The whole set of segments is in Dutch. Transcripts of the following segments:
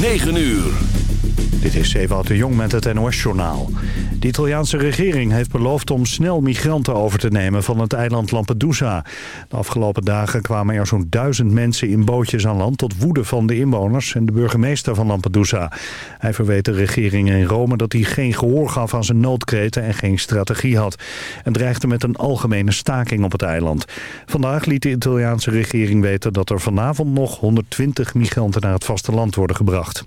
9 uur. Dit is Ewout de Jong met het NOS-journaal. De Italiaanse regering heeft beloofd om snel migranten over te nemen van het eiland Lampedusa. De afgelopen dagen kwamen er zo'n duizend mensen in bootjes aan land... tot woede van de inwoners en de burgemeester van Lampedusa. Hij verweet de regering in Rome dat hij geen gehoor gaf aan zijn noodkreten... en geen strategie had. En dreigde met een algemene staking op het eiland. Vandaag liet de Italiaanse regering weten dat er vanavond nog 120 migranten naar het vasteland worden gebracht.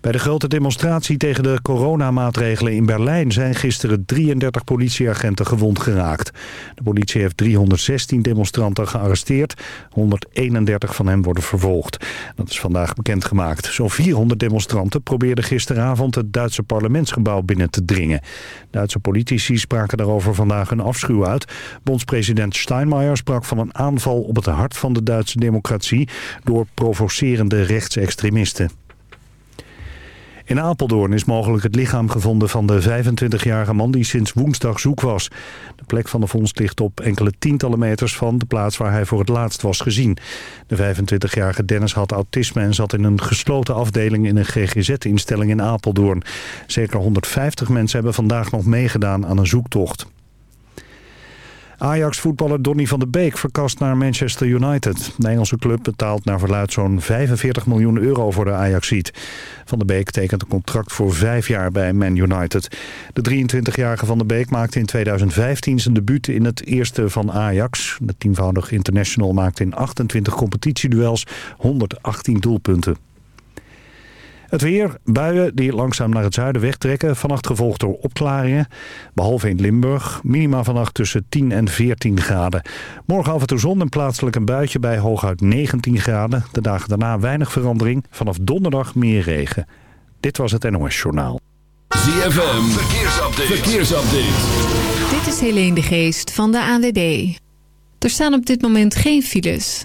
Bij de grote demonstratie tegen de coronamaatregelen in Berlijn zijn gisteren 33 politieagenten gewond geraakt. De politie heeft 316 demonstranten gearresteerd. 131 van hen worden vervolgd. Dat is vandaag bekendgemaakt. Zo'n 400 demonstranten probeerden gisteravond het Duitse parlementsgebouw binnen te dringen. Duitse politici spraken daarover vandaag een afschuw uit. Bondspresident Steinmeier sprak van een aanval op het hart van de Duitse democratie door provocerende rechtsextremisten. In Apeldoorn is mogelijk het lichaam gevonden van de 25-jarige man die sinds woensdag zoek was. De plek van de vondst ligt op enkele tientallen meters van de plaats waar hij voor het laatst was gezien. De 25-jarige Dennis had autisme en zat in een gesloten afdeling in een GGZ-instelling in Apeldoorn. Zeker 150 mensen hebben vandaag nog meegedaan aan een zoektocht. Ajax-voetballer Donny van der Beek verkast naar Manchester United. De Engelse club betaalt naar verluid zo'n 45 miljoen euro voor de Ajaxiet. Van der Beek tekent een contract voor vijf jaar bij Man United. De 23-jarige Van der Beek maakte in 2015 zijn debuut in het eerste van Ajax. De tienvoudig international maakte in 28 competitieduels 118 doelpunten. Het weer, buien die langzaam naar het zuiden wegtrekken. Vannacht gevolgd door opklaringen. Behalve in Limburg. Minima vannacht tussen 10 en 14 graden. Morgen af en toe zon en plaatselijk een buitje bij hooguit 19 graden. De dagen daarna weinig verandering. Vanaf donderdag meer regen. Dit was het NOS Journaal. ZFM, verkeersupdate. verkeersupdate. Dit is Helene de Geest van de ANWB. Er staan op dit moment geen files.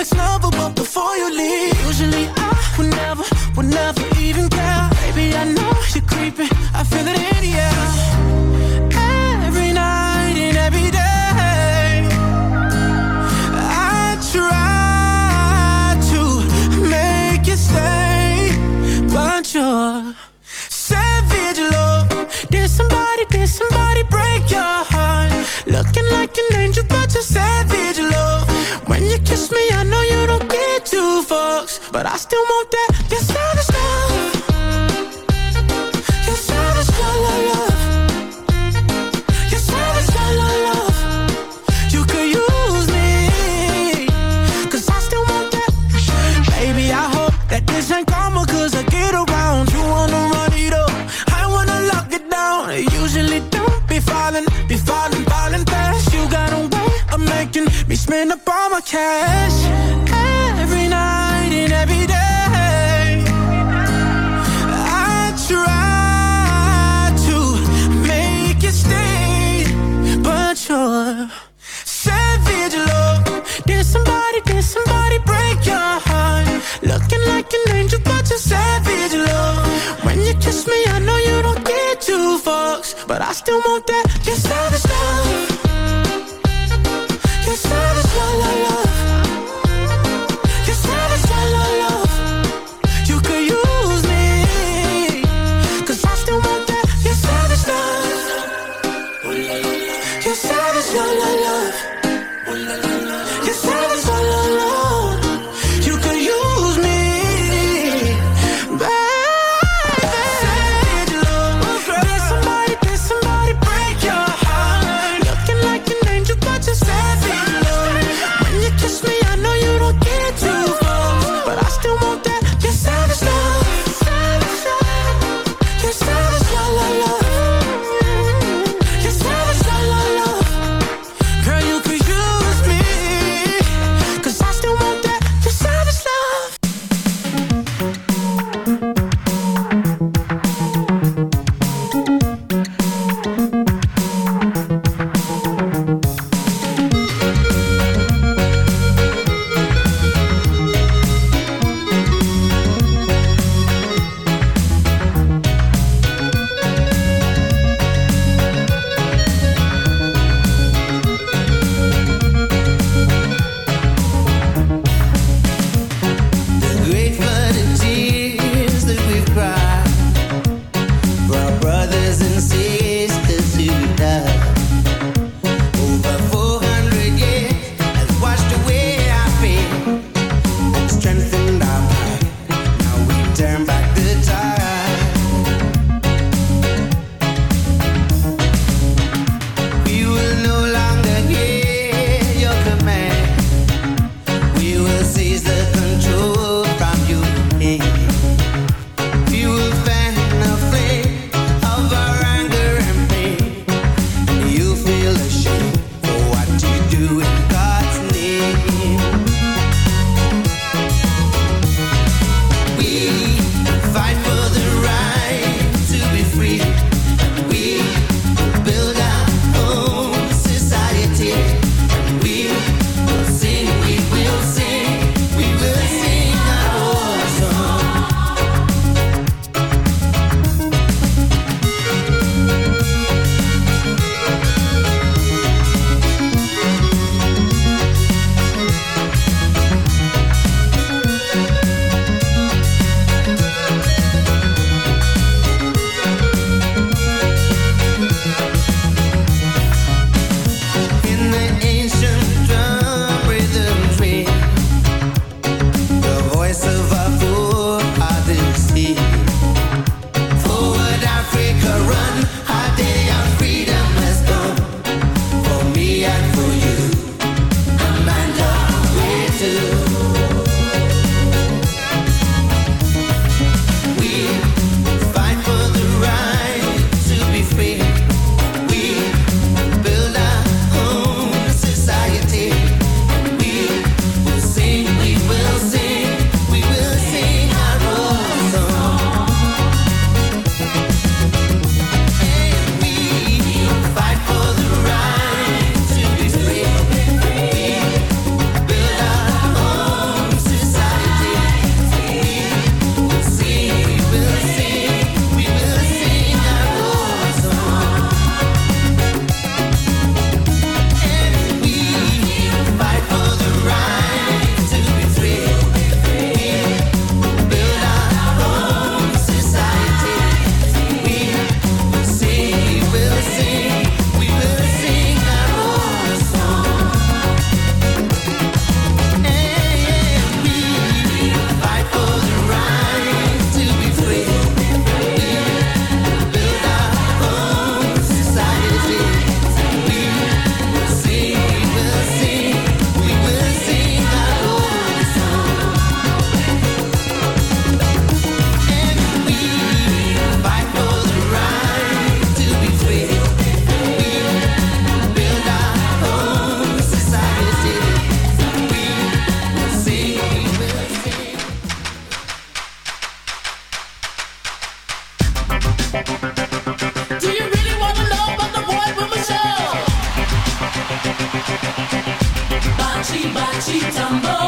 It's never but before you leave. Usually I would never, would never even care. Baby, I know you're creeping, I feel it in the air. Every night and every day I try to make you stay. But you're savage love. Did somebody, did somebody break your heart? Looking like an angel but you're savage but I still want that. Your savage she tumbled.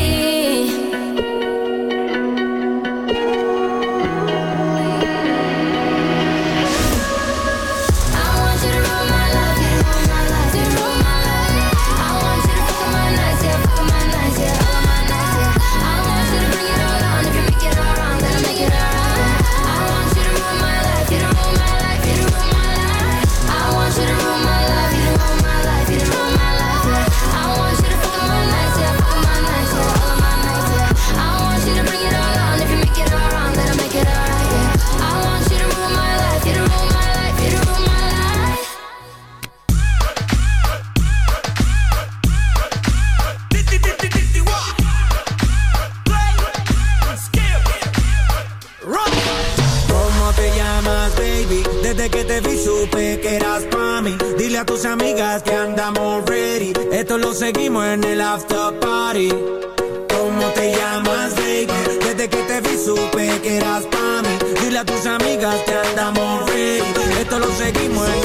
seguimos en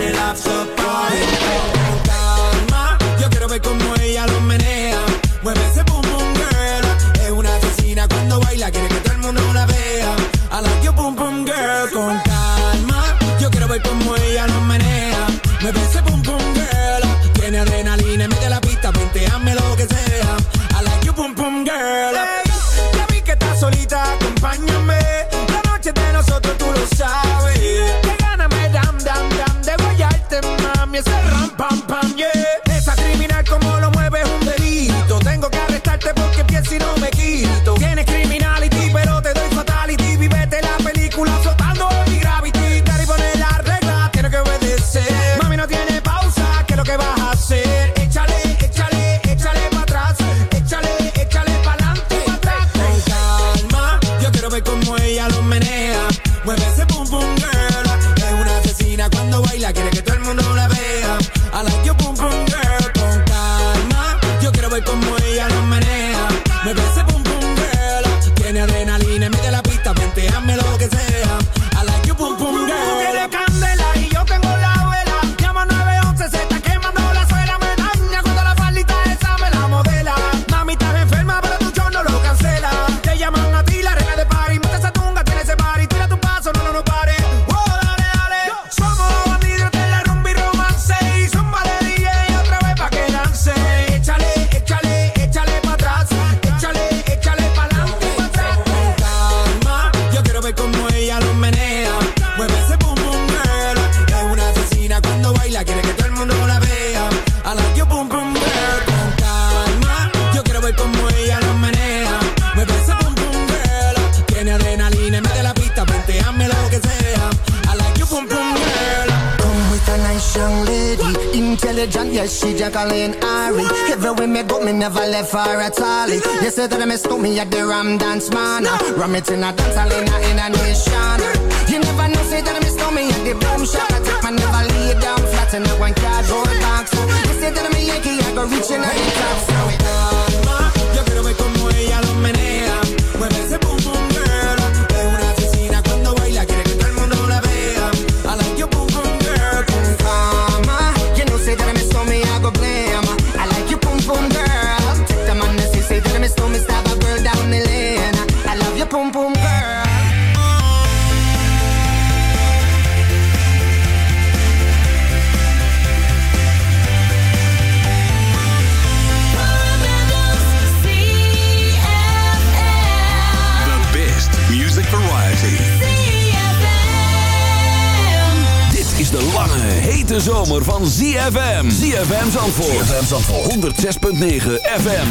Zandvoort. Zandvoort. 106.9 FM.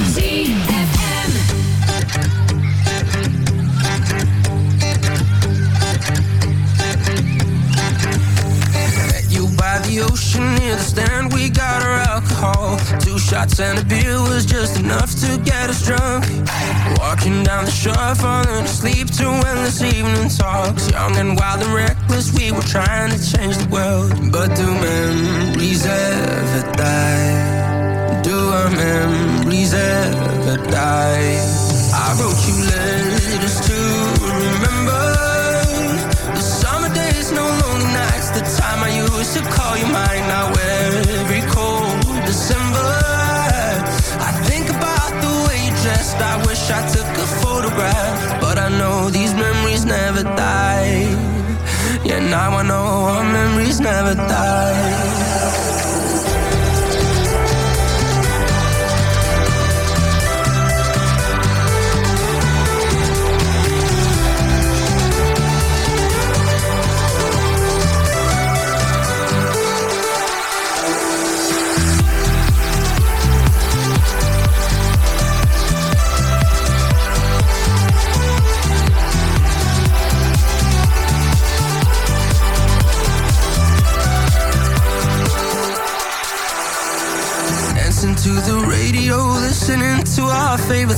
You by the ocean near the stand, we got our alcohol. Two shots and a beer was just enough to get us drunk. Walking down the shore, falling asleep to endless evening talks. Young and wild and reckless, we were trying to change the world. paradise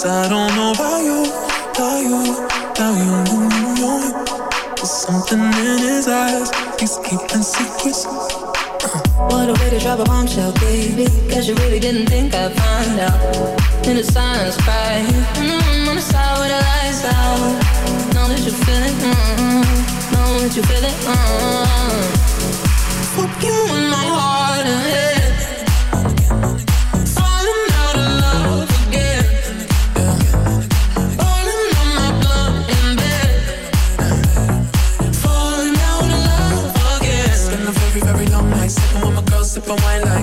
Cause I don't know why you, why you, about you, you, you. There's something in his eyes, he's keeping secrets. Uh. What a way to drop a bombshell, baby. Cause you really didn't think I'd find out. In the silence, crying. I'm mm-hmm, on the side where the lights out. Know that you feel it, mm-hmm. Know that you feel it, mm-hmm. Fuck you in my heart and head. and wine like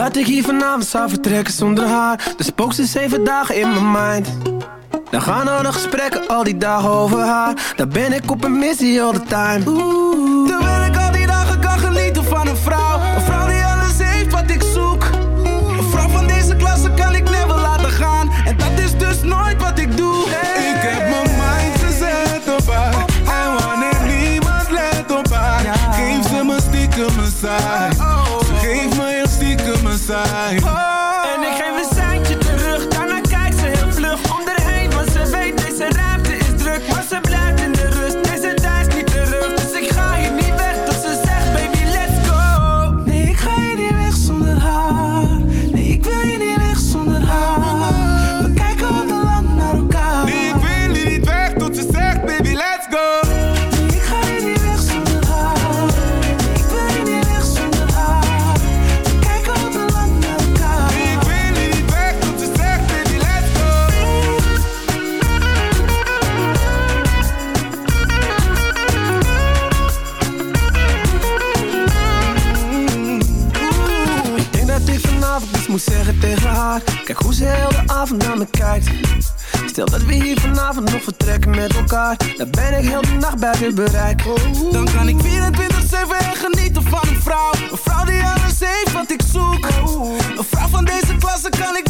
Dat ik hier vanavond zou vertrekken zonder haar. Dus spook ze zeven dagen in mijn mind. Dan gaan we nog gesprekken al die dagen over haar. Dan ben ik op een missie all the time. Toen Terwijl ik al die dagen kan genieten van een vrouw. Stel dat we hier vanavond nog vertrekken met elkaar Dan ben ik heel de nacht bij je bereik. Dan kan ik 24-7 genieten van een vrouw Een vrouw die alles heeft wat ik zoek. Een vrouw van deze klasse kan ik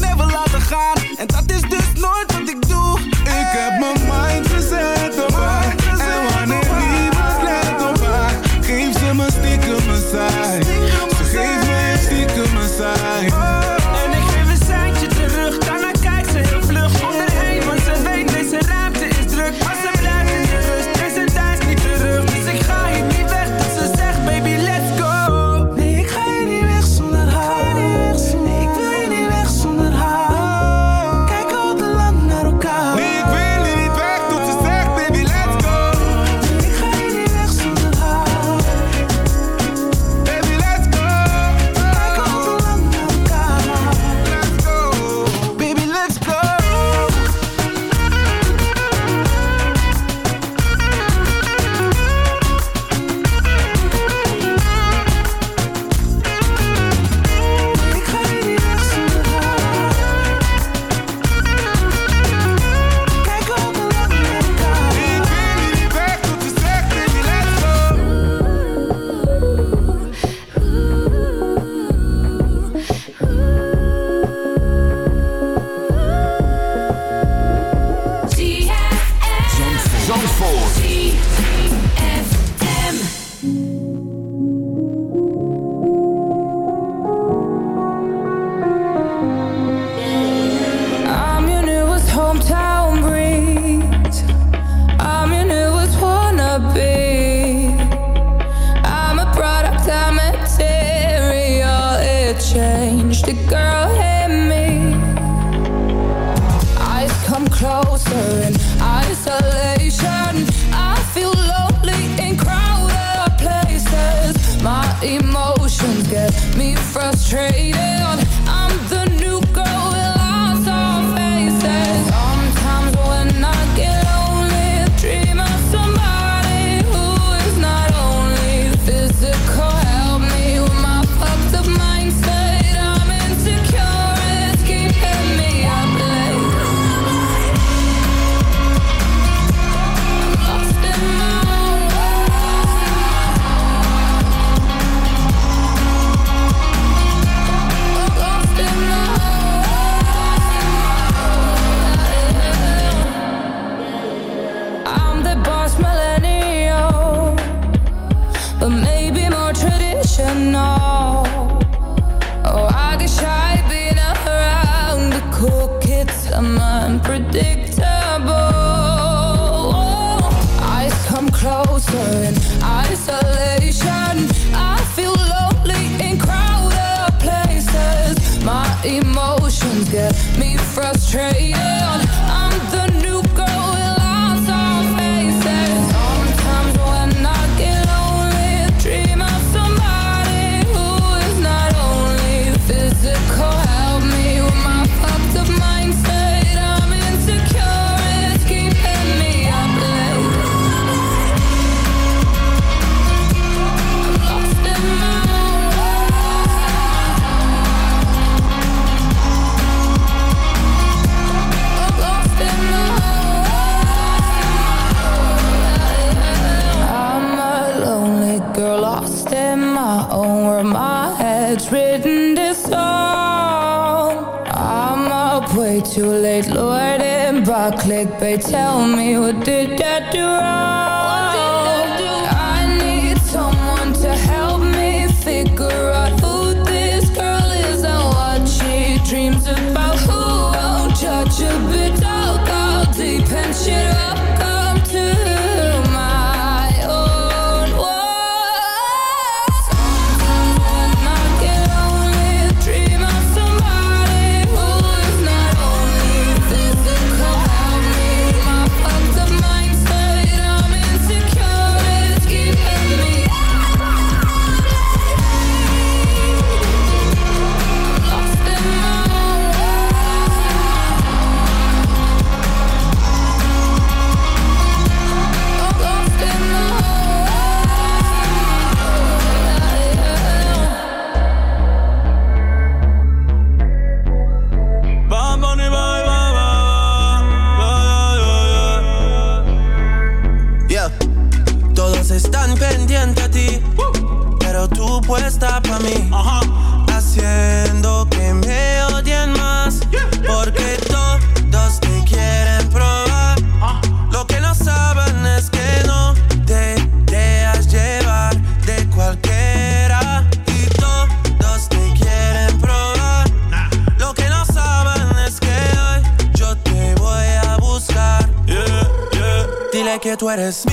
eres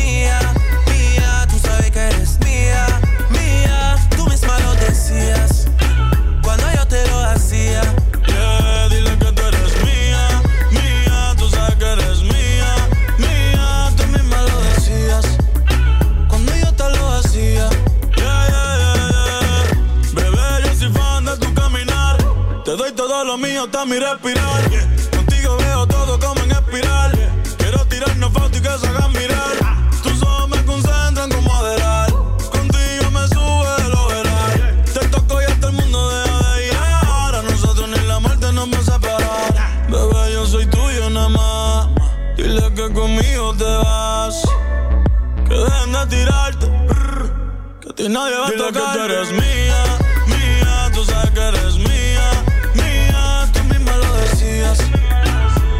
te vas. Que dejen de tirarte, que a ti nadie va a tocar. que tú eres mía, mía, tú sabes que eres mía, mía, tú misma lo decías.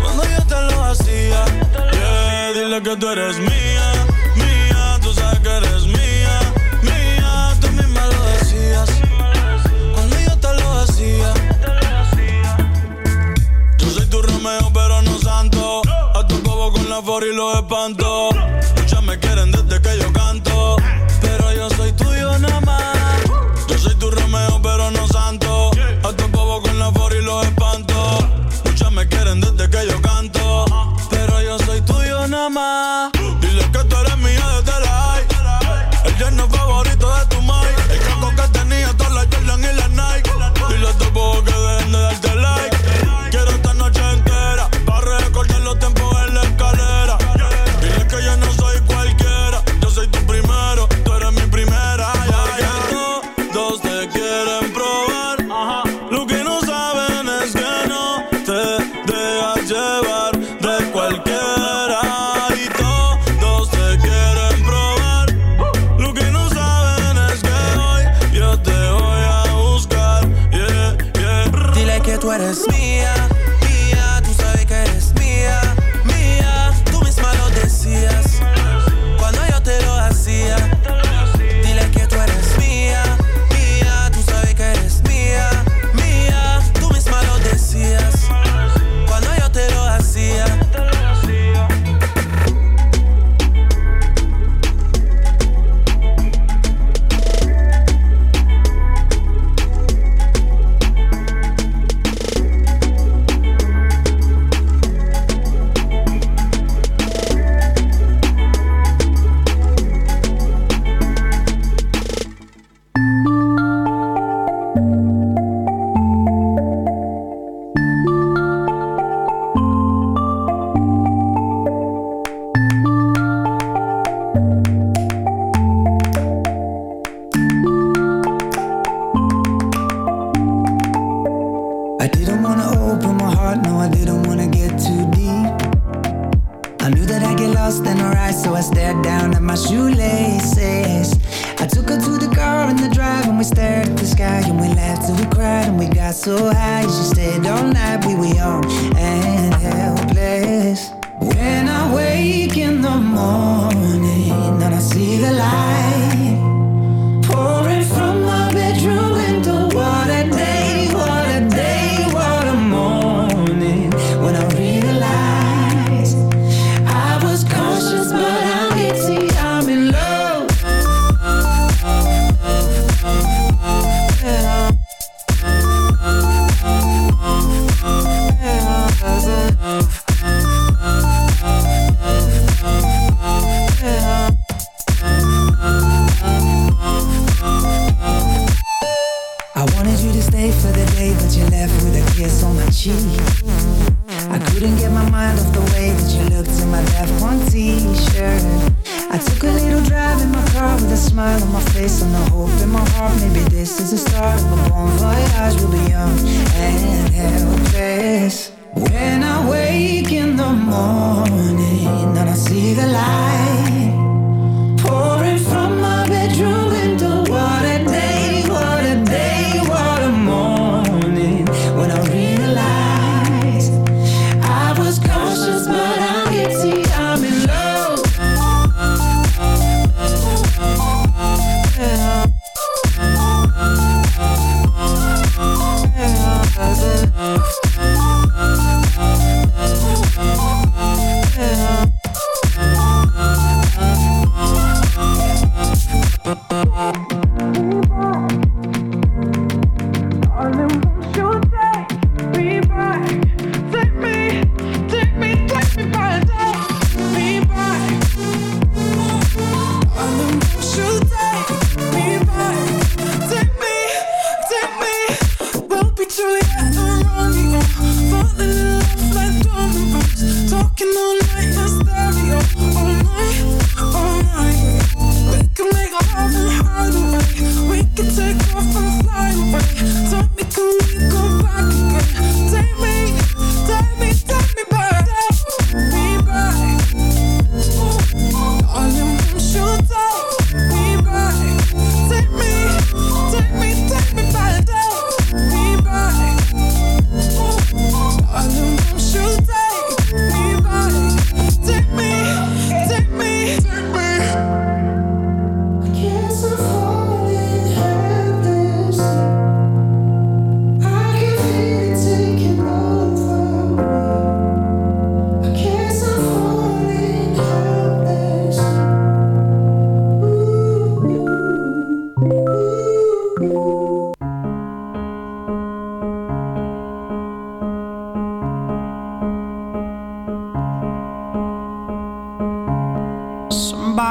Cuando yo te lo hacía, yeah, dile que tú eres mía una for y los espantó.